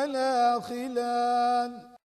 على خلال.